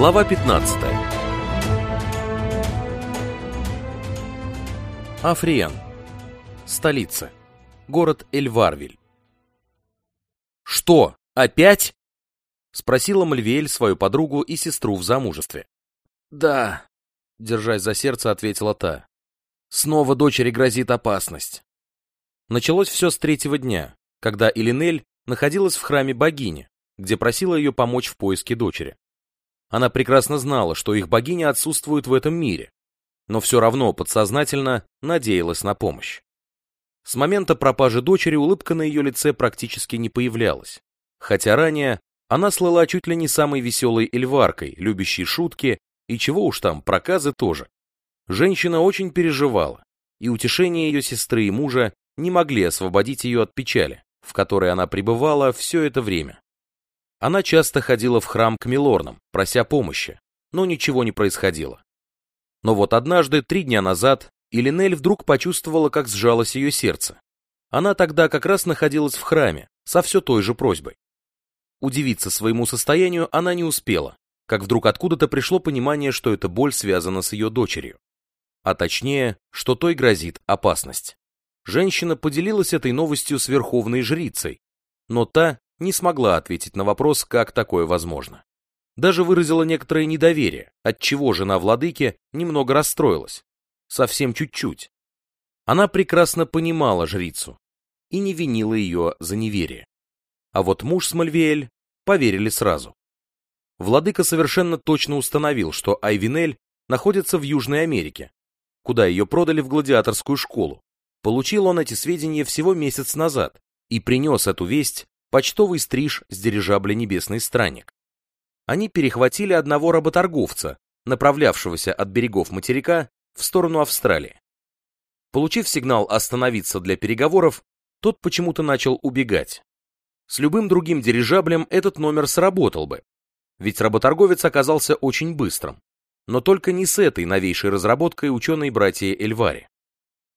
Глава 15 Африен. Столица. Город Эльварвиль. «Что, опять?» — спросила Мальвиэль свою подругу и сестру в замужестве. «Да», — держась за сердце, ответила та. «Снова дочери грозит опасность». Началось все с третьего дня, когда Илинель находилась в храме богини, где просила ее помочь в поиске дочери. Она прекрасно знала, что их богиня отсутствует в этом мире, но все равно подсознательно надеялась на помощь. С момента пропажи дочери улыбка на ее лице практически не появлялась, хотя ранее она слыла чуть ли не самой веселой эльваркой, любящей шутки и чего уж там, проказы тоже. Женщина очень переживала, и утешение ее сестры и мужа не могли освободить ее от печали, в которой она пребывала все это время. Она часто ходила в храм к Милорнам, прося помощи, но ничего не происходило. Но вот однажды, три дня назад, Илинель вдруг почувствовала, как сжалось ее сердце. Она тогда как раз находилась в храме, со все той же просьбой. Удивиться своему состоянию она не успела, как вдруг откуда-то пришло понимание, что эта боль связана с ее дочерью. А точнее, что той грозит опасность. Женщина поделилась этой новостью с верховной жрицей, но та не смогла ответить на вопрос, как такое возможно. Даже выразила некоторое недоверие, отчего жена владыки немного расстроилась. Совсем чуть-чуть. Она прекрасно понимала жрицу и не винила ее за неверие. А вот муж с Мальвиэль поверили сразу. Владыка совершенно точно установил, что Айвинель находится в Южной Америке, куда ее продали в гладиаторскую школу. Получил он эти сведения всего месяц назад и принес эту весть почтовый стриж с дирижабля «Небесный странник». Они перехватили одного работорговца, направлявшегося от берегов материка в сторону Австралии. Получив сигнал остановиться для переговоров, тот почему-то начал убегать. С любым другим дирижаблем этот номер сработал бы, ведь работорговец оказался очень быстрым, но только не с этой новейшей разработкой ученой братья Эльвари.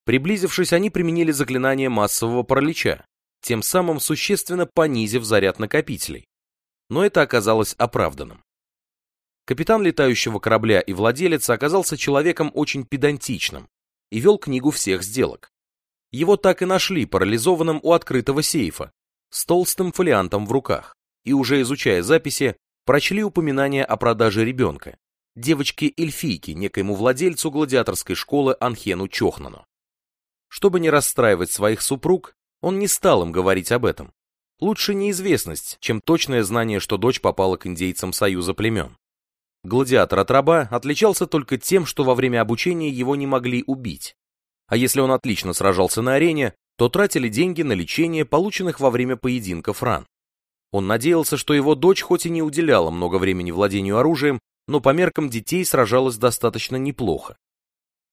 Приблизившись, они применили заклинание массового паралича, тем самым существенно понизив заряд накопителей. Но это оказалось оправданным. Капитан летающего корабля и владелец оказался человеком очень педантичным и вел книгу всех сделок. Его так и нашли парализованным у открытого сейфа, с толстым фолиантом в руках, и уже изучая записи, прочли упоминание о продаже ребенка, девочки-эльфийки некоему владельцу гладиаторской школы Анхену Чохнану. Чтобы не расстраивать своих супруг, он не стал им говорить об этом. Лучше неизвестность, чем точное знание, что дочь попала к индейцам Союза племен. Гладиатор от раба отличался только тем, что во время обучения его не могли убить. А если он отлично сражался на арене, то тратили деньги на лечение полученных во время поединков ран. Он надеялся, что его дочь хоть и не уделяла много времени владению оружием, но по меркам детей сражалась достаточно неплохо.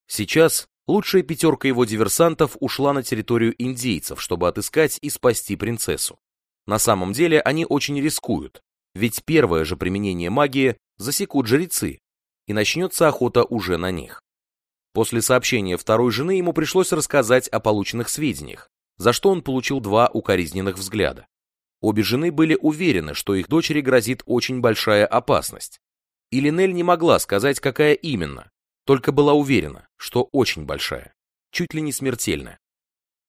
Сейчас лучшая пятерка его диверсантов ушла на территорию индейцев, чтобы отыскать и спасти принцессу. На самом деле они очень рискуют, ведь первое же применение магии засекут жрецы, и начнется охота уже на них. После сообщения второй жены ему пришлось рассказать о полученных сведениях, за что он получил два укоризненных взгляда. Обе жены были уверены, что их дочери грозит очень большая опасность. И Линель не могла сказать, какая именно, только была уверена, что очень большая, чуть ли не смертельная.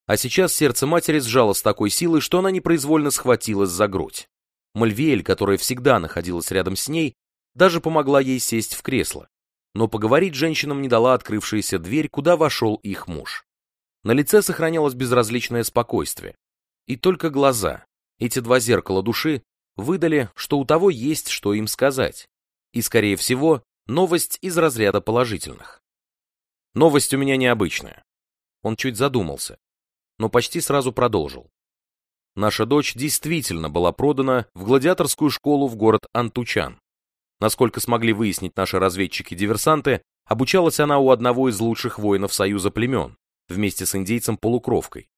А сейчас сердце матери сжало с такой силой, что она непроизвольно схватилась за грудь. Мальвиэль, которая всегда находилась рядом с ней, даже помогла ей сесть в кресло. Но поговорить женщинам не дала открывшаяся дверь, куда вошел их муж. На лице сохранялось безразличное спокойствие. И только глаза, эти два зеркала души, выдали, что у того есть что им сказать. И, скорее всего, Новость из разряда положительных. Новость у меня необычная. Он чуть задумался, но почти сразу продолжил. Наша дочь действительно была продана в гладиаторскую школу в город Антучан. Насколько смогли выяснить наши разведчики-диверсанты, обучалась она у одного из лучших воинов Союза племен, вместе с индейцем-полукровкой.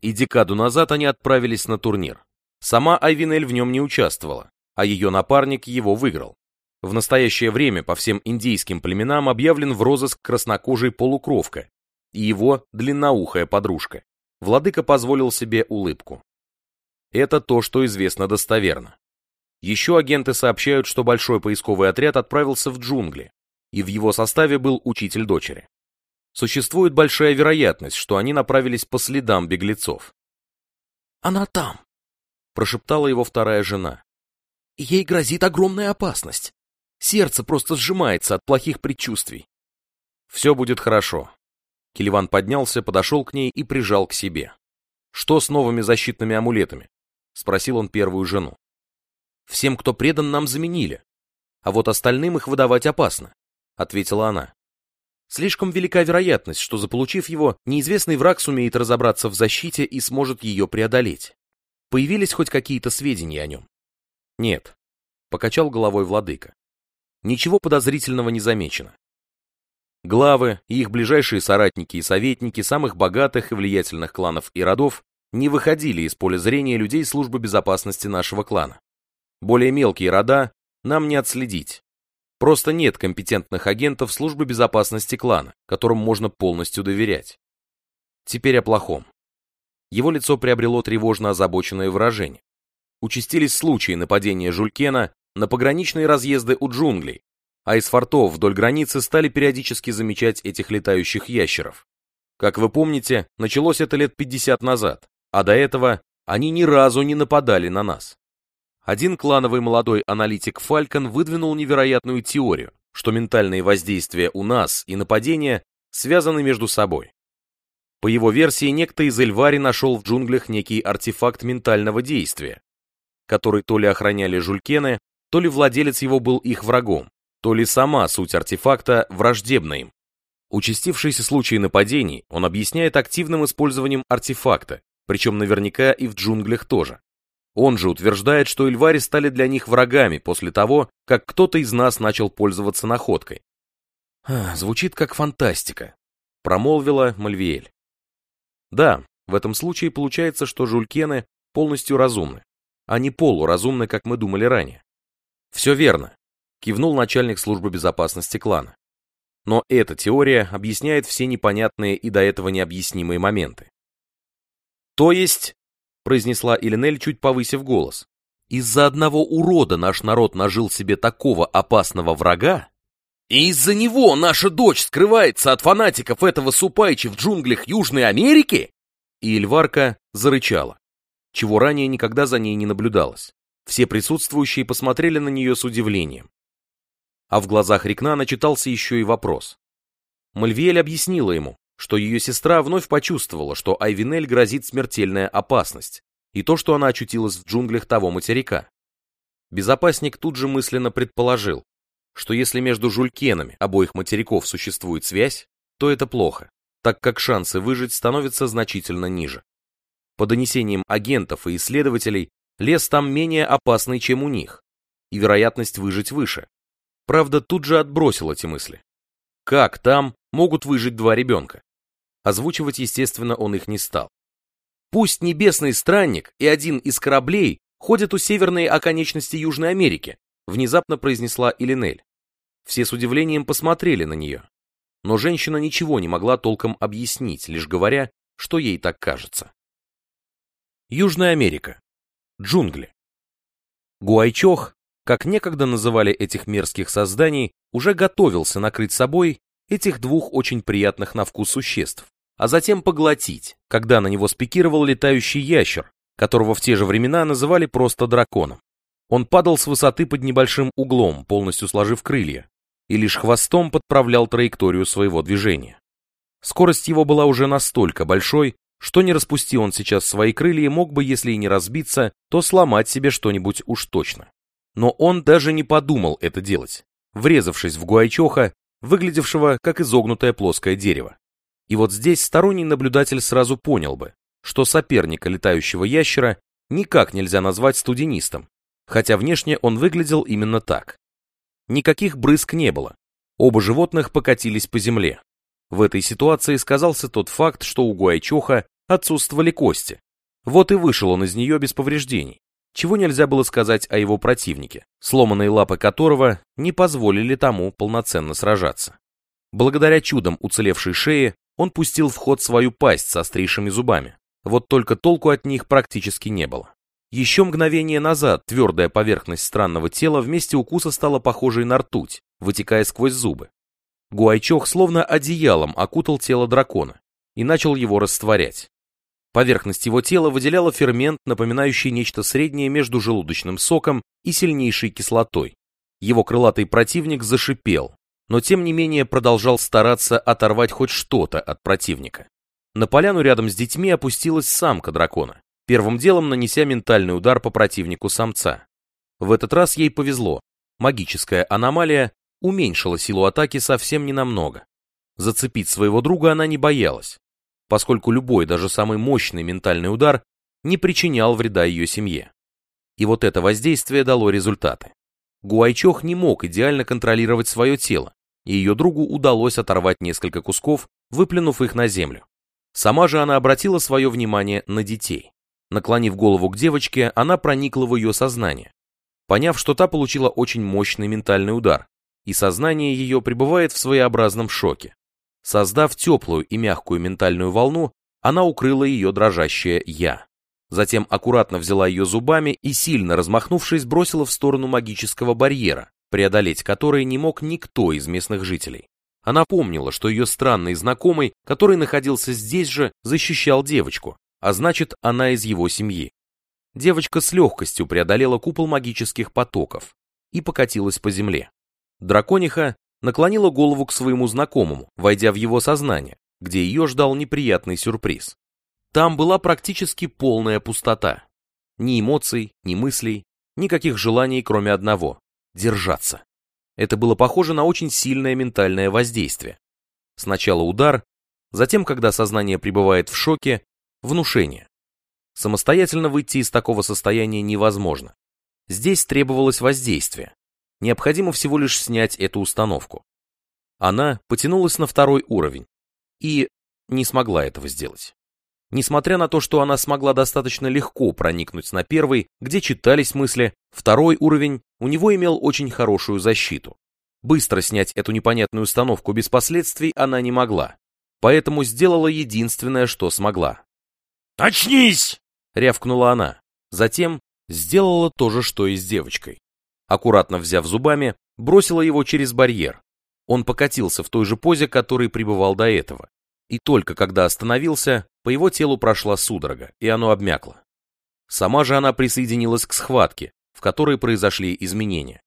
И декаду назад они отправились на турнир. Сама Айвинель в нем не участвовала, а ее напарник его выиграл. В настоящее время по всем индейским племенам объявлен в розыск краснокожий полукровка и его длинноухая подружка. Владыка позволил себе улыбку. Это то, что известно достоверно. Еще агенты сообщают, что большой поисковый отряд отправился в джунгли, и в его составе был учитель дочери. Существует большая вероятность, что они направились по следам беглецов. «Она там!» — прошептала его вторая жена. «Ей грозит огромная опасность. Сердце просто сжимается от плохих предчувствий». «Все будет хорошо». Киливан поднялся, подошел к ней и прижал к себе. «Что с новыми защитными амулетами?» — спросил он первую жену. «Всем, кто предан, нам заменили. А вот остальным их выдавать опасно», — ответила она. Слишком велика вероятность, что заполучив его, неизвестный враг сумеет разобраться в защите и сможет ее преодолеть. Появились хоть какие-то сведения о нем? Нет, покачал головой владыка. Ничего подозрительного не замечено. Главы и их ближайшие соратники и советники самых богатых и влиятельных кланов и родов не выходили из поля зрения людей службы безопасности нашего клана. Более мелкие рода нам не отследить, Просто нет компетентных агентов службы безопасности клана, которым можно полностью доверять. Теперь о плохом. Его лицо приобрело тревожно озабоченное выражение. Участились случаи нападения Жулькена на пограничные разъезды у джунглей, а из фортов вдоль границы стали периодически замечать этих летающих ящеров. Как вы помните, началось это лет 50 назад, а до этого они ни разу не нападали на нас. Один клановый молодой аналитик Фалькон выдвинул невероятную теорию, что ментальные воздействия у нас и нападения связаны между собой. По его версии, некто из Эльвари нашел в джунглях некий артефакт ментального действия, который то ли охраняли жулькены, то ли владелец его был их врагом, то ли сама суть артефакта враждебна им. Участившиеся случаи нападений он объясняет активным использованием артефакта, причем наверняка и в джунглях тоже. Он же утверждает, что Эльвари стали для них врагами после того, как кто-то из нас начал пользоваться находкой. «Звучит как фантастика», — промолвила Мальвиэль. Да, в этом случае получается, что жулькены полностью разумны, а не полуразумны, как мы думали ранее. Все верно, кивнул начальник службы безопасности клана. Но эта теория объясняет все непонятные и до этого необъяснимые моменты. То есть, произнесла Иллинель, чуть повысив голос. Из-за одного урода наш народ нажил себе такого опасного врага? И из-за него наша дочь скрывается от фанатиков этого Супайчи в джунглях Южной Америки? И Эльварка зарычала, чего ранее никогда за ней не наблюдалось. Все присутствующие посмотрели на нее с удивлением. А в глазах Рикнана читался еще и вопрос. Мальвиэль объяснила ему, что ее сестра вновь почувствовала, что Айвинель грозит смертельная опасность, и то, что она очутилась в джунглях того материка. Безопасник тут же мысленно предположил, что если между жулькенами обоих материков существует связь, то это плохо, так как шансы выжить становятся значительно ниже. По донесениям агентов и исследователей, лес там менее опасный, чем у них, и вероятность выжить выше. Правда, тут же отбросил эти мысли. Как там могут выжить два ребенка? Озвучивать, естественно, он их не стал. Пусть небесный странник и один из кораблей ходят у северной оконечности Южной Америки, внезапно произнесла Илинель. Все с удивлением посмотрели на нее. Но женщина ничего не могла толком объяснить, лишь говоря, что ей так кажется. Южная Америка. Джунгли. Гуайчох, как некогда называли этих мерзких созданий, уже готовился накрыть собой этих двух очень приятных на вкус существ, а затем поглотить, когда на него спикировал летающий ящер, которого в те же времена называли просто драконом. Он падал с высоты под небольшим углом, полностью сложив крылья, и лишь хвостом подправлял траекторию своего движения. Скорость его была уже настолько большой, что не распусти он сейчас свои крылья, мог бы, если и не разбиться, то сломать себе что-нибудь уж точно. Но он даже не подумал это делать, врезавшись в Гуайчоха, выглядевшего как изогнутое плоское дерево. И вот здесь сторонний наблюдатель сразу понял бы, что соперника летающего ящера никак нельзя назвать студенистом, хотя внешне он выглядел именно так. Никаких брызг не было, оба животных покатились по земле. В этой ситуации сказался тот факт, что у Гуайчоха отсутствовали кости. Вот и вышел он из нее без повреждений, чего нельзя было сказать о его противнике, сломанные лапы которого не позволили тому полноценно сражаться. Благодаря чудам уцелевшей шеи он пустил в ход свою пасть с острейшими зубами. Вот только толку от них практически не было. Еще мгновение назад твердая поверхность странного тела вместе укуса стала похожей на ртуть, вытекая сквозь зубы. Гуайчох словно одеялом окутал тело дракона и начал его растворять. Поверхность его тела выделяла фермент, напоминающий нечто среднее между желудочным соком и сильнейшей кислотой. Его крылатый противник зашипел, но тем не менее продолжал стараться оторвать хоть что-то от противника. На поляну рядом с детьми опустилась самка дракона, первым делом нанеся ментальный удар по противнику самца. В этот раз ей повезло. Магическая аномалия уменьшила силу атаки совсем ненамного. Зацепить своего друга она не боялась, поскольку любой, даже самый мощный ментальный удар не причинял вреда ее семье. И вот это воздействие дало результаты. Гуайчох не мог идеально контролировать свое тело, и ее другу удалось оторвать несколько кусков, выплюнув их на землю. Сама же она обратила свое внимание на детей. Наклонив голову к девочке, она проникла в ее сознание. Поняв, что та получила очень мощный ментальный удар, и сознание ее пребывает в своеобразном шоке. Создав теплую и мягкую ментальную волну, она укрыла ее дрожащее «я». Затем аккуратно взяла ее зубами и, сильно размахнувшись, бросила в сторону магического барьера, преодолеть который не мог никто из местных жителей. Она помнила, что ее странный знакомый, который находился здесь же, защищал девочку, а значит, она из его семьи. Девочка с легкостью преодолела купол магических потоков и покатилась по земле. Дракониха наклонила голову к своему знакомому, войдя в его сознание, где ее ждал неприятный сюрприз. Там была практически полная пустота. Ни эмоций, ни мыслей, никаких желаний, кроме одного — держаться. Это было похоже на очень сильное ментальное воздействие. Сначала удар, затем, когда сознание пребывает в шоке, внушение. Самостоятельно выйти из такого состояния невозможно. Здесь требовалось воздействие, Необходимо всего лишь снять эту установку. Она потянулась на второй уровень и не смогла этого сделать. Несмотря на то, что она смогла достаточно легко проникнуть на первый, где читались мысли, второй уровень у него имел очень хорошую защиту. Быстро снять эту непонятную установку без последствий она не могла, поэтому сделала единственное, что смогла. «Очнись!» — рявкнула она. Затем сделала то же, что и с девочкой аккуратно взяв зубами, бросила его через барьер. Он покатился в той же позе, которой пребывал до этого. И только когда остановился, по его телу прошла судорога, и оно обмякло. Сама же она присоединилась к схватке, в которой произошли изменения.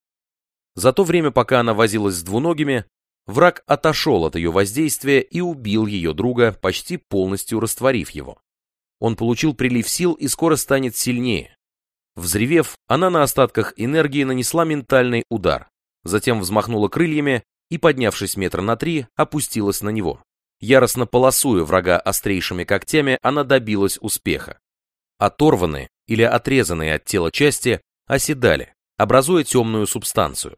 За то время, пока она возилась с двуногими, враг отошел от ее воздействия и убил ее друга, почти полностью растворив его. Он получил прилив сил и скоро станет сильнее, Взревев, она на остатках энергии нанесла ментальный удар, затем взмахнула крыльями и, поднявшись метра на три, опустилась на него. Яростно полосуя врага острейшими когтями, она добилась успеха. Оторванные или отрезанные от тела части оседали, образуя темную субстанцию.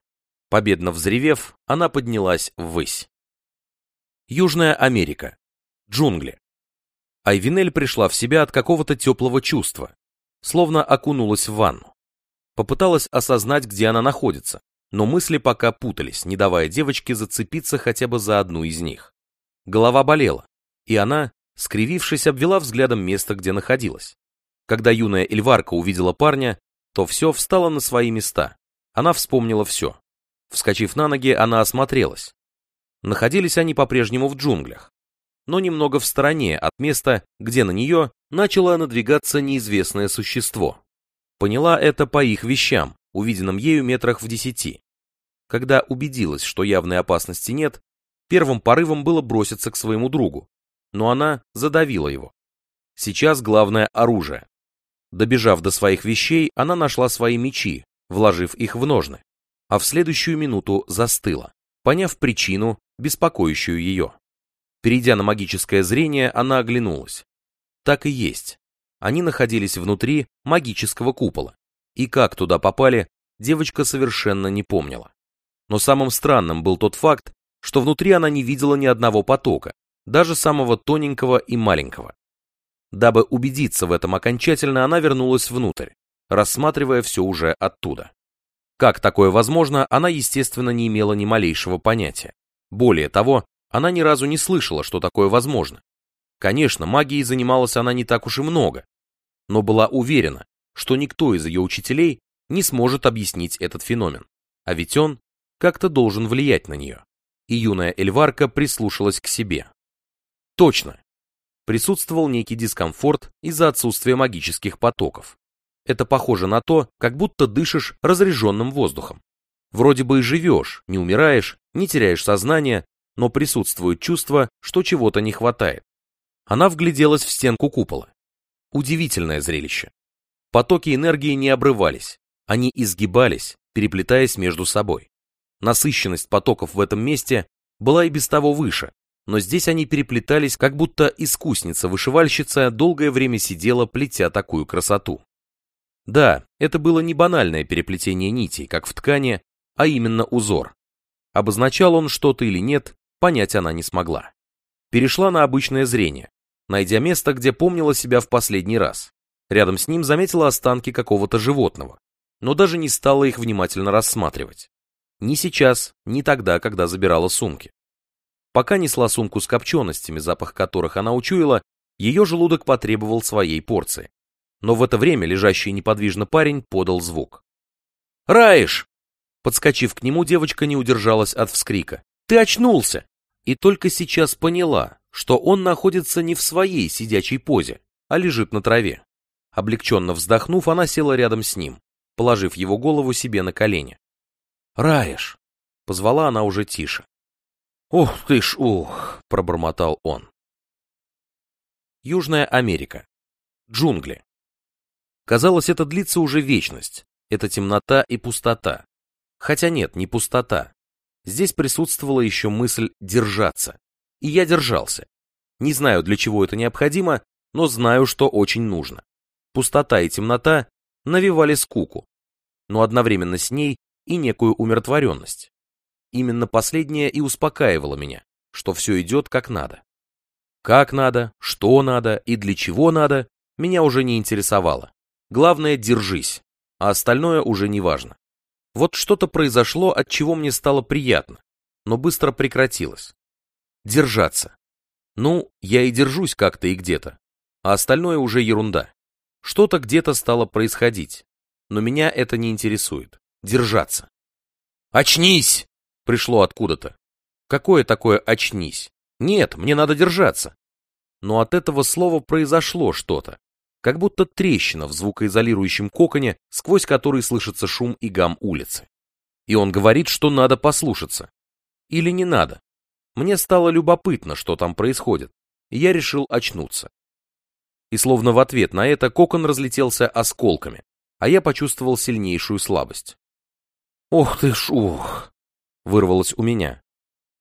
Победно взревев, она поднялась ввысь. Южная Америка. Джунгли. Айвинель пришла в себя от какого-то теплого чувства, словно окунулась в ванну. Попыталась осознать, где она находится, но мысли пока путались, не давая девочке зацепиться хотя бы за одну из них. Голова болела, и она, скривившись, обвела взглядом место, где находилась. Когда юная Эльварка увидела парня, то все встало на свои места. Она вспомнила все. Вскочив на ноги, она осмотрелась. Находились они по-прежнему в джунглях но немного в стороне от места, где на нее начало надвигаться неизвестное существо. Поняла это по их вещам, увиденным ею метрах в десяти. Когда убедилась, что явной опасности нет, первым порывом было броситься к своему другу, но она задавила его. Сейчас главное оружие. Добежав до своих вещей, она нашла свои мечи, вложив их в ножны, а в следующую минуту застыла, поняв причину, беспокоящую ее. Перейдя на магическое зрение, она оглянулась. Так и есть. Они находились внутри магического купола. И как туда попали, девочка совершенно не помнила. Но самым странным был тот факт, что внутри она не видела ни одного потока, даже самого тоненького и маленького. Дабы убедиться в этом окончательно, она вернулась внутрь, рассматривая все уже оттуда. Как такое возможно, она, естественно, не имела ни малейшего понятия. Более того, она ни разу не слышала, что такое возможно. Конечно, магией занималась она не так уж и много, но была уверена, что никто из ее учителей не сможет объяснить этот феномен, а ведь он как-то должен влиять на нее. И юная Эльварка прислушалась к себе. Точно. Присутствовал некий дискомфорт из-за отсутствия магических потоков. Это похоже на то, как будто дышишь разряженным воздухом. Вроде бы и живешь, не умираешь, не теряешь сознание, но присутствует чувство, что чего-то не хватает. Она вгляделась в стенку купола. Удивительное зрелище. Потоки энергии не обрывались, они изгибались, переплетаясь между собой. Насыщенность потоков в этом месте была и без того выше, но здесь они переплетались, как будто искусница-вышивальщица долгое время сидела, плетя такую красоту. Да, это было не банальное переплетение нитей, как в ткани, а именно узор. Обозначал он что-то или нет, понять она не смогла. Перешла на обычное зрение, найдя место, где помнила себя в последний раз. Рядом с ним заметила останки какого-то животного, но даже не стала их внимательно рассматривать. Ни сейчас, ни тогда, когда забирала сумки. Пока несла сумку с копченостями, запах которых она учуяла, ее желудок потребовал своей порции. Но в это время лежащий неподвижно парень подал звук. «Раиш!» Подскочив к нему, девочка не удержалась от вскрика. «Ты очнулся!» И только сейчас поняла, что он находится не в своей сидячей позе, а лежит на траве. Облегченно вздохнув, она села рядом с ним, положив его голову себе на колени. «Раиш!» — позвала она уже тише. «Ух ты ж, ух!» — пробормотал он. Южная Америка. Джунгли. Казалось, это длится уже вечность. Это темнота и пустота. Хотя нет, не пустота. Здесь присутствовала еще мысль держаться. И я держался. Не знаю, для чего это необходимо, но знаю, что очень нужно. Пустота и темнота навевали скуку, но одновременно с ней и некую умиротворенность. Именно последнее и успокаивало меня, что все идет как надо. Как надо, что надо и для чего надо, меня уже не интересовало. Главное, держись, а остальное уже не важно. Вот что-то произошло, от чего мне стало приятно, но быстро прекратилось. Держаться. Ну, я и держусь как-то и где-то, а остальное уже ерунда. Что-то где-то стало происходить, но меня это не интересует. Держаться. «Очнись!» — пришло откуда-то. Какое такое «очнись»? Нет, мне надо держаться. Но от этого слова произошло что-то, как будто трещина в звукоизолирующем коконе, сквозь который слышится шум и гам улицы. И он говорит, что надо послушаться. Или не надо. Мне стало любопытно, что там происходит, и я решил очнуться. И словно в ответ на это кокон разлетелся осколками, а я почувствовал сильнейшую слабость. «Ох ты ж, ух!» — вырвалось у меня.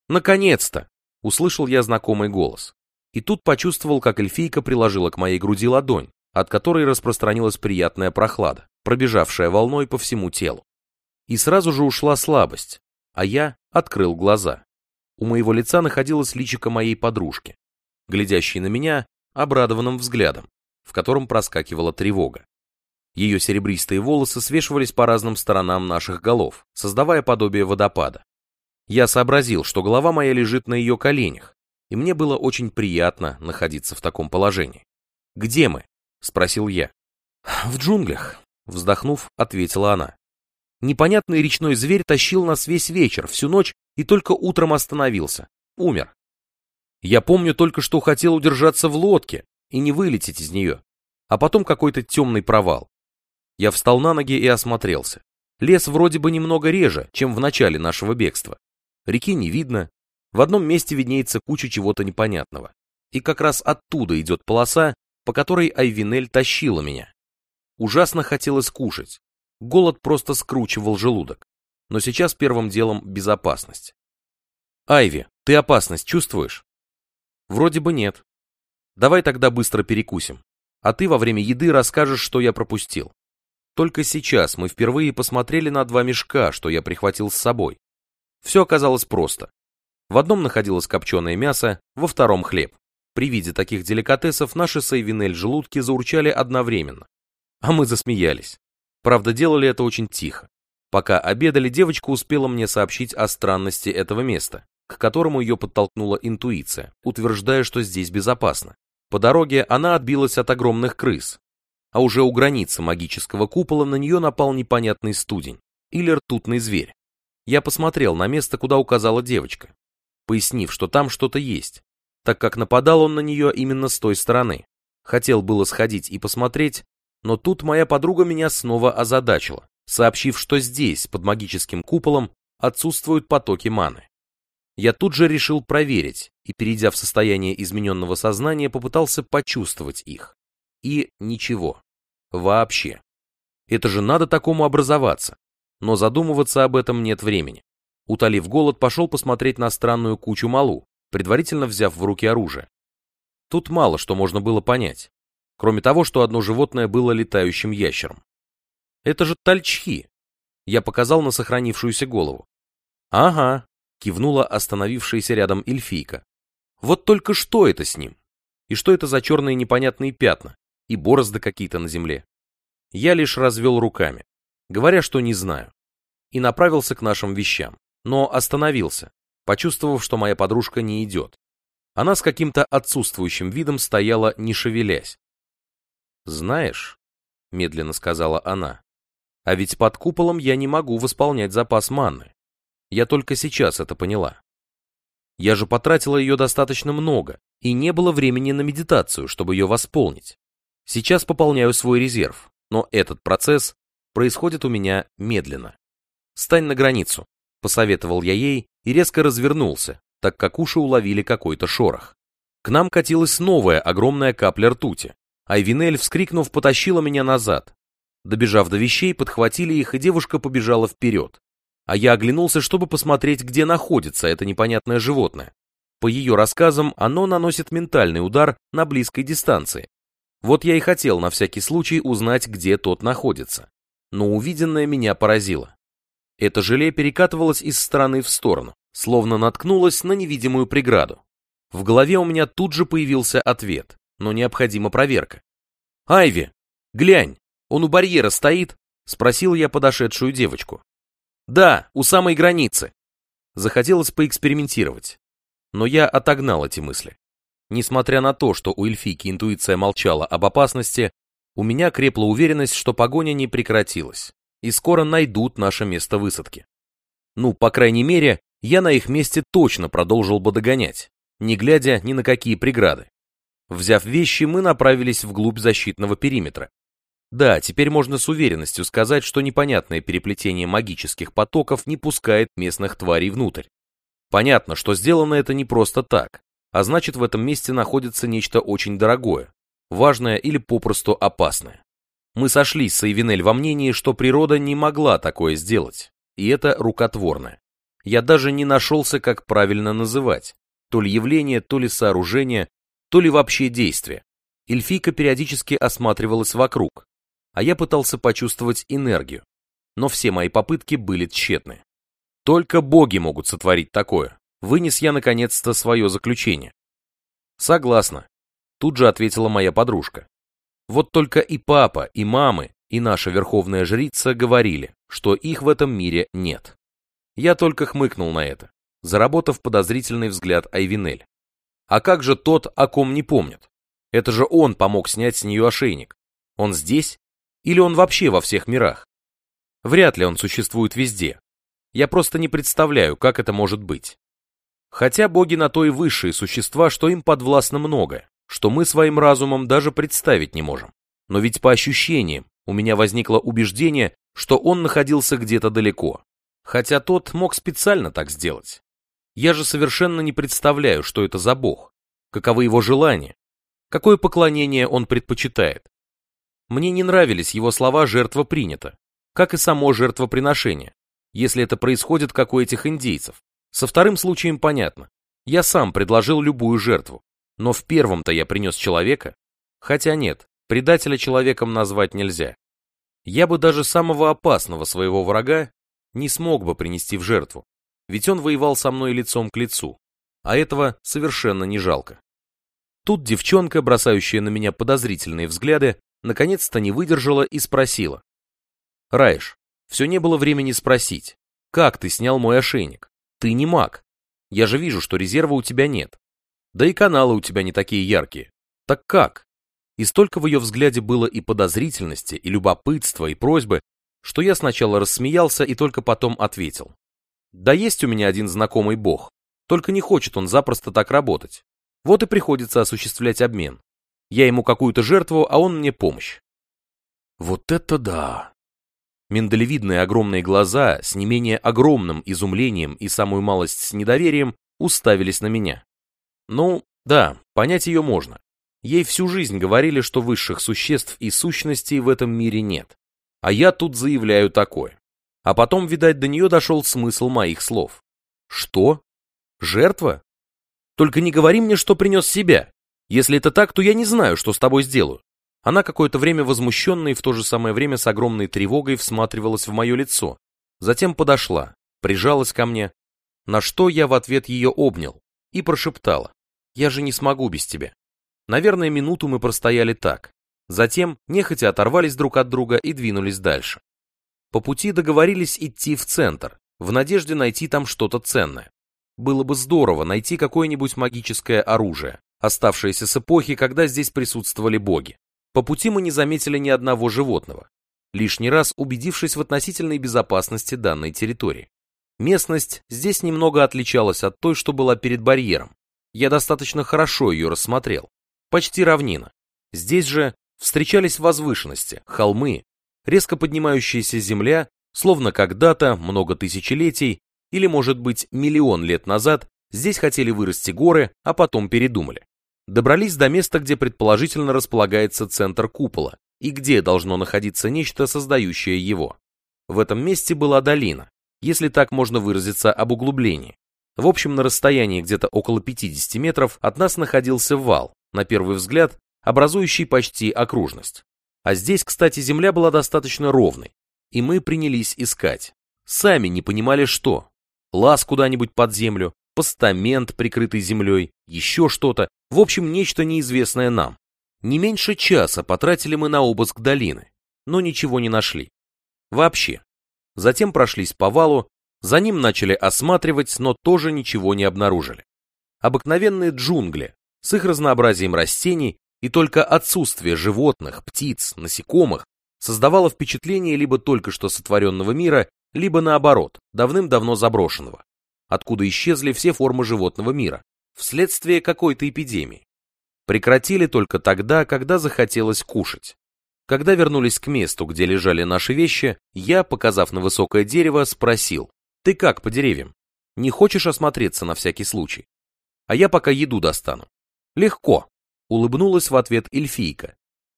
«Наконец-то!» — услышал я знакомый голос. И тут почувствовал, как эльфийка приложила к моей груди ладонь, от которой распространилась приятная прохлада, пробежавшая волной по всему телу. И сразу же ушла слабость, а я открыл глаза. У моего лица находилось личико моей подружки, глядящей на меня обрадованным взглядом, в котором проскакивала тревога. Ее серебристые волосы свешивались по разным сторонам наших голов, создавая подобие водопада. Я сообразил, что голова моя лежит на ее коленях, и мне было очень приятно находиться в таком положении. «Где мы?» — спросил я. «В джунглях», — вздохнув, ответила она. Непонятный речной зверь тащил нас весь вечер, всю ночь и только утром остановился. Умер. Я помню только, что хотел удержаться в лодке и не вылететь из нее, а потом какой-то темный провал. Я встал на ноги и осмотрелся. Лес вроде бы немного реже, чем в начале нашего бегства. Реки не видно, в одном месте виднеется куча чего-то непонятного. И как раз оттуда идет полоса, по которой Айвинель тащила меня. Ужасно хотелось кушать. Голод просто скручивал желудок. Но сейчас первым делом безопасность. Айви, ты опасность чувствуешь? Вроде бы нет. Давай тогда быстро перекусим. А ты во время еды расскажешь, что я пропустил. Только сейчас мы впервые посмотрели на два мешка, что я прихватил с собой. Все оказалось просто. В одном находилось копченое мясо, во втором хлеб. При виде таких деликатесов наши Сайвинель желудки заурчали одновременно. А мы засмеялись. Правда, делали это очень тихо. Пока обедали, девочка успела мне сообщить о странности этого места, к которому ее подтолкнула интуиция, утверждая, что здесь безопасно. По дороге она отбилась от огромных крыс. а уже у границы магического купола на нее напал непонятный студень или ртутный зверь. Я посмотрел на место, куда указала девочка, пояснив, что там что-то есть, так как нападал он на нее именно с той стороны. Хотел было сходить и посмотреть, но тут моя подруга меня снова озадачила, сообщив, что здесь, под магическим куполом, отсутствуют потоки маны. Я тут же решил проверить и, перейдя в состояние измененного сознания, попытался почувствовать их. И ничего. Вообще. Это же надо такому образоваться. Но задумываться об этом нет времени. Утолив голод, пошел посмотреть на странную кучу малу, предварительно взяв в руки оружие. Тут мало что можно было понять, кроме того, что одно животное было летающим ящером. Это же тальчхи. Я показал на сохранившуюся голову. Ага, кивнула остановившаяся рядом эльфийка. Вот только что это с ним? И что это за черные непонятные пятна? И борозды какие-то на земле? Я лишь развел руками, говоря, что не знаю. И направился к нашим вещам, но остановился, почувствовав, что моя подружка не идет. Она с каким-то отсутствующим видом стояла, не шевелясь. «Знаешь», — медленно сказала она, — «а ведь под куполом я не могу восполнять запас манны. Я только сейчас это поняла. Я же потратила ее достаточно много, и не было времени на медитацию, чтобы ее восполнить. Сейчас пополняю свой резерв, но этот процесс происходит у меня медленно. Стань на границу, посоветовал я ей и резко развернулся, так как уши уловили какой-то шорох. К нам катилась новая огромная капля ртути. Айвинель, вскрикнув, потащила меня назад. Добежав до вещей, подхватили их, и девушка побежала вперед. А я оглянулся, чтобы посмотреть, где находится это непонятное животное. По ее рассказам, оно наносит ментальный удар на близкой дистанции. Вот я и хотел на всякий случай узнать, где тот находится. Но увиденное меня поразило. Это желе перекатывалось из стороны в сторону, словно наткнулось на невидимую преграду. В голове у меня тут же появился ответ, но необходима проверка. «Айви, глянь, он у барьера стоит?» — спросил я подошедшую девочку. «Да, у самой границы». Захотелось поэкспериментировать. Но я отогнал эти мысли. Несмотря на то, что у эльфийки интуиция молчала об опасности, у меня крепла уверенность, что погоня не прекратилась и скоро найдут наше место высадки. Ну, по крайней мере, я на их месте точно продолжил бы догонять, не глядя ни на какие преграды. Взяв вещи, мы направились вглубь защитного периметра. Да, теперь можно с уверенностью сказать, что непонятное переплетение магических потоков не пускает местных тварей внутрь. Понятно, что сделано это не просто так, а значит в этом месте находится нечто очень дорогое, важное или попросту опасное. Мы сошлись с Эйвинель во мнении, что природа не могла такое сделать, и это рукотворное. Я даже не нашелся, как правильно называть, то ли явление, то ли сооружение, то ли вообще действие. Эльфийка периодически осматривалась вокруг, а я пытался почувствовать энергию, но все мои попытки были тщетны. Только боги могут сотворить такое. Вынес я наконец-то свое заключение. Согласна, тут же ответила моя подружка. Вот только и папа, и мамы, и наша верховная жрица говорили, что их в этом мире нет. Я только хмыкнул на это, заработав подозрительный взгляд Айвинель. А как же тот, о ком не помнят? Это же он помог снять с нее ошейник. Он здесь? Или он вообще во всех мирах? Вряд ли он существует везде. Я просто не представляю, как это может быть. Хотя боги на то и высшие существа, что им подвластно многое что мы своим разумом даже представить не можем. Но ведь по ощущениям у меня возникло убеждение, что он находился где-то далеко. Хотя тот мог специально так сделать. Я же совершенно не представляю, что это за бог, каковы его желания, какое поклонение он предпочитает. Мне не нравились его слова «жертва принята», как и само жертвоприношение, если это происходит, как у этих индейцев. Со вторым случаем понятно. Я сам предложил любую жертву. Но в первом-то я принес человека. Хотя нет, предателя человеком назвать нельзя. Я бы даже самого опасного своего врага не смог бы принести в жертву, ведь он воевал со мной лицом к лицу, а этого совершенно не жалко. Тут девчонка, бросающая на меня подозрительные взгляды, наконец-то не выдержала и спросила. «Раиш, все не было времени спросить, как ты снял мой ошейник? Ты не маг. Я же вижу, что резерва у тебя нет. Да и каналы у тебя не такие яркие. Так как? И столько в ее взгляде было и подозрительности, и любопытства, и просьбы, что я сначала рассмеялся и только потом ответил. Да есть у меня один знакомый бог, только не хочет он запросто так работать. Вот и приходится осуществлять обмен. Я ему какую-то жертву, а он мне помощь. Вот это да! Миндалевидные огромные глаза с не менее огромным изумлением и самую малость с недоверием уставились на меня. Ну, да, понять ее можно. Ей всю жизнь говорили, что высших существ и сущностей в этом мире нет. А я тут заявляю такое. А потом, видать, до нее дошел смысл моих слов. Что? Жертва? Только не говори мне, что принес себя. Если это так, то я не знаю, что с тобой сделаю. Она какое-то время возмущенно и в то же самое время с огромной тревогой всматривалась в мое лицо. Затем подошла, прижалась ко мне, на что я в ответ ее обнял и прошептала. «Я же не смогу без тебя». Наверное, минуту мы простояли так. Затем нехотя оторвались друг от друга и двинулись дальше. По пути договорились идти в центр, в надежде найти там что-то ценное. Было бы здорово найти какое-нибудь магическое оружие, оставшееся с эпохи, когда здесь присутствовали боги. По пути мы не заметили ни одного животного, лишний раз убедившись в относительной безопасности данной территории. Местность здесь немного отличалась от той, что была перед барьером. Я достаточно хорошо ее рассмотрел. Почти равнина. Здесь же встречались возвышенности, холмы, резко поднимающаяся земля, словно когда-то, много тысячелетий, или, может быть, миллион лет назад, здесь хотели вырасти горы, а потом передумали добрались до места, где предположительно располагается центр купола и где должно находиться нечто, создающее его. В этом месте была долина, если так можно выразиться об углублении. В общем, на расстоянии где-то около 50 метров от нас находился вал, на первый взгляд, образующий почти окружность. А здесь, кстати, земля была достаточно ровной, и мы принялись искать. Сами не понимали, что. Лаз куда-нибудь под землю, постамент, прикрытый землей, еще что-то, в общем, нечто неизвестное нам. Не меньше часа потратили мы на обыск долины, но ничего не нашли. Вообще. Затем прошлись по валу, за ним начали осматривать, но тоже ничего не обнаружили. Обыкновенные джунгли, с их разнообразием растений и только отсутствие животных, птиц, насекомых создавало впечатление либо только что сотворенного мира, либо наоборот, давным-давно заброшенного, откуда исчезли все формы животного мира, вследствие какой-то эпидемии. Прекратили только тогда, когда захотелось кушать. Когда вернулись к месту, где лежали наши вещи, я, показав на высокое дерево, спросил, «Ты как по деревьям? Не хочешь осмотреться на всякий случай? А я пока еду достану». «Легко», — улыбнулась в ответ эльфийка.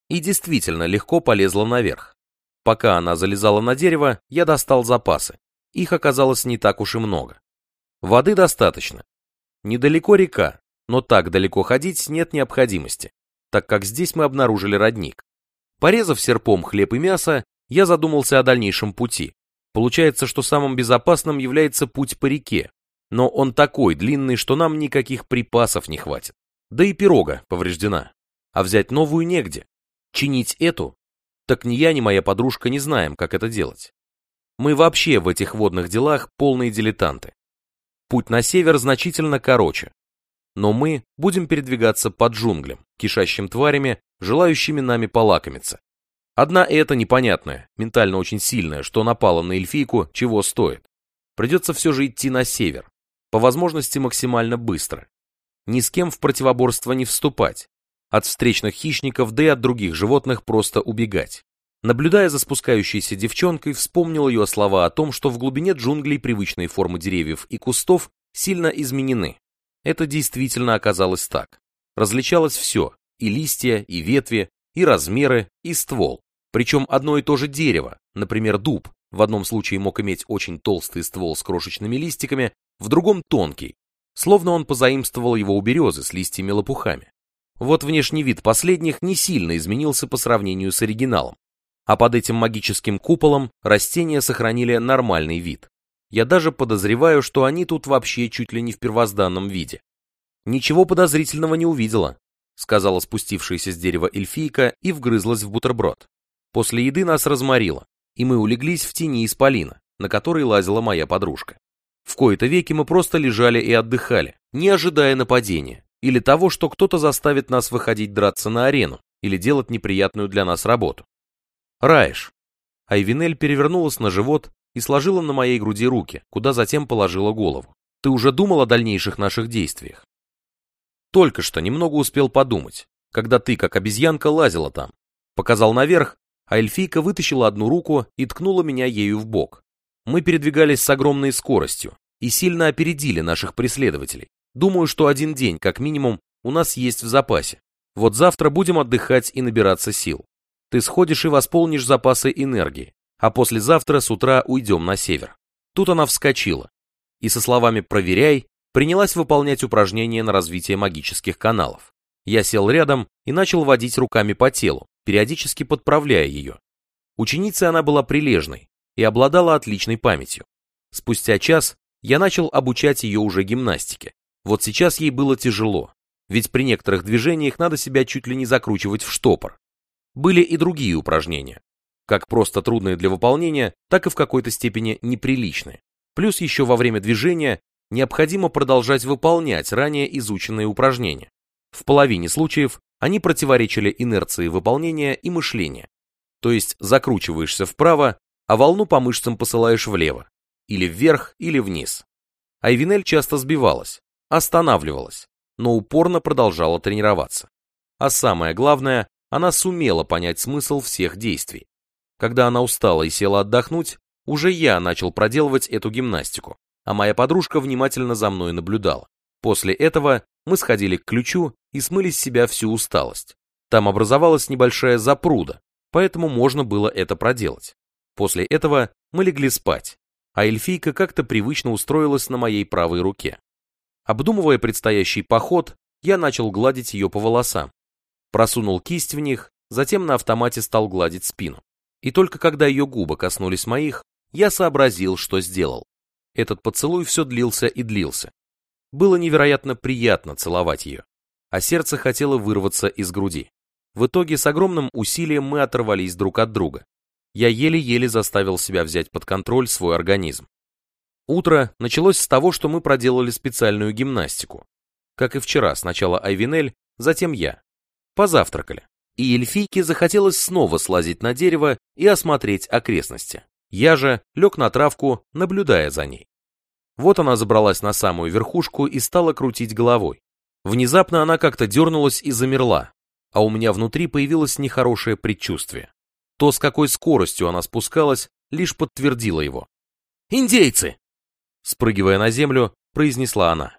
И действительно легко полезла наверх. Пока она залезала на дерево, я достал запасы. Их оказалось не так уж и много. Воды достаточно, Недалеко река, но так далеко ходить нет необходимости, так как здесь мы обнаружили родник. Порезав серпом хлеб и мясо, я задумался о дальнейшем пути. Получается, что самым безопасным является путь по реке, но он такой длинный, что нам никаких припасов не хватит. Да и пирога повреждена. А взять новую негде. Чинить эту? Так ни я, ни моя подружка не знаем, как это делать. Мы вообще в этих водных делах полные дилетанты. Путь на север значительно короче. Но мы будем передвигаться по джунглям, кишащим тварями, желающими нами полакомиться. Одна эта непонятная, ментально очень сильная, что напала на эльфийку, чего стоит. Придется все же идти на север, по возможности максимально быстро. Ни с кем в противоборство не вступать. От встречных хищников, да и от других животных просто убегать. Наблюдая за спускающейся девчонкой, вспомнил ее слова о том, что в глубине джунглей привычные формы деревьев и кустов сильно изменены. Это действительно оказалось так. Различалось все, и листья, и ветви, и размеры, и ствол. Причем одно и то же дерево, например, дуб, в одном случае мог иметь очень толстый ствол с крошечными листиками, в другом тонкий, словно он позаимствовал его у березы с листьями-лопухами. Вот внешний вид последних не сильно изменился по сравнению с оригиналом, а под этим магическим куполом растения сохранили нормальный вид. Я даже подозреваю, что они тут вообще чуть ли не в первозданном виде. Ничего подозрительного не увидела, сказала спустившаяся с дерева эльфийка и вгрызлась в бутерброд. После еды нас разморило, и мы улеглись в тени исполина, на которой лазила моя подружка. В кои-то веки мы просто лежали и отдыхали, не ожидая нападения, или того, что кто-то заставит нас выходить драться на арену, или делать неприятную для нас работу. Раешь. Айвинель перевернулась на живот и сложила на моей груди руки, куда затем положила голову. Ты уже думал о дальнейших наших действиях? Только что немного успел подумать, когда ты, как обезьянка, лазила там. Показал наверх, а эльфийка вытащила одну руку и ткнула меня ею в бок. Мы передвигались с огромной скоростью и сильно опередили наших преследователей. Думаю, что один день, как минимум, у нас есть в запасе. Вот завтра будем отдыхать и набираться сил. Ты сходишь и восполнишь запасы энергии, а послезавтра с утра уйдем на север. Тут она вскочила и со словами «проверяй» принялась выполнять упражнения на развитие магических каналов. Я сел рядом и начал водить руками по телу, периодически подправляя ее. Ученицей она была прилежной и обладала отличной памятью. Спустя час я начал обучать ее уже гимнастике. Вот сейчас ей было тяжело, ведь при некоторых движениях надо себя чуть ли не закручивать в штопор. Были и другие упражнения, как просто трудные для выполнения, так и в какой-то степени неприличные. Плюс еще во время движения необходимо продолжать выполнять ранее изученные упражнения. В половине случаев они противоречили инерции выполнения и мышления. То есть закручиваешься вправо, а волну по мышцам посылаешь влево, или вверх, или вниз. Айвинель часто сбивалась, останавливалась, но упорно продолжала тренироваться. А самое главное, она сумела понять смысл всех действий. Когда она устала и села отдохнуть, уже я начал проделывать эту гимнастику, а моя подружка внимательно за мной наблюдала. После этого мы сходили к ключу и смыли с себя всю усталость. Там образовалась небольшая запруда, поэтому можно было это проделать. После этого мы легли спать, а эльфийка как-то привычно устроилась на моей правой руке. Обдумывая предстоящий поход, я начал гладить ее по волосам. Просунул кисть в них, затем на автомате стал гладить спину. И только когда ее губы коснулись моих, я сообразил, что сделал. Этот поцелуй все длился и длился. Было невероятно приятно целовать ее, а сердце хотело вырваться из груди. В итоге с огромным усилием мы оторвались друг от друга. Я еле-еле заставил себя взять под контроль свой организм. Утро началось с того, что мы проделали специальную гимнастику. Как и вчера, сначала Айвинель, затем я. Позавтракали. И эльфийке захотелось снова слазить на дерево и осмотреть окрестности. Я же лег на травку, наблюдая за ней. Вот она забралась на самую верхушку и стала крутить головой. Внезапно она как-то дернулась и замерла, а у меня внутри появилось нехорошее предчувствие. То, с какой скоростью она спускалась, лишь подтвердило его. «Индейцы!» Спрыгивая на землю, произнесла она.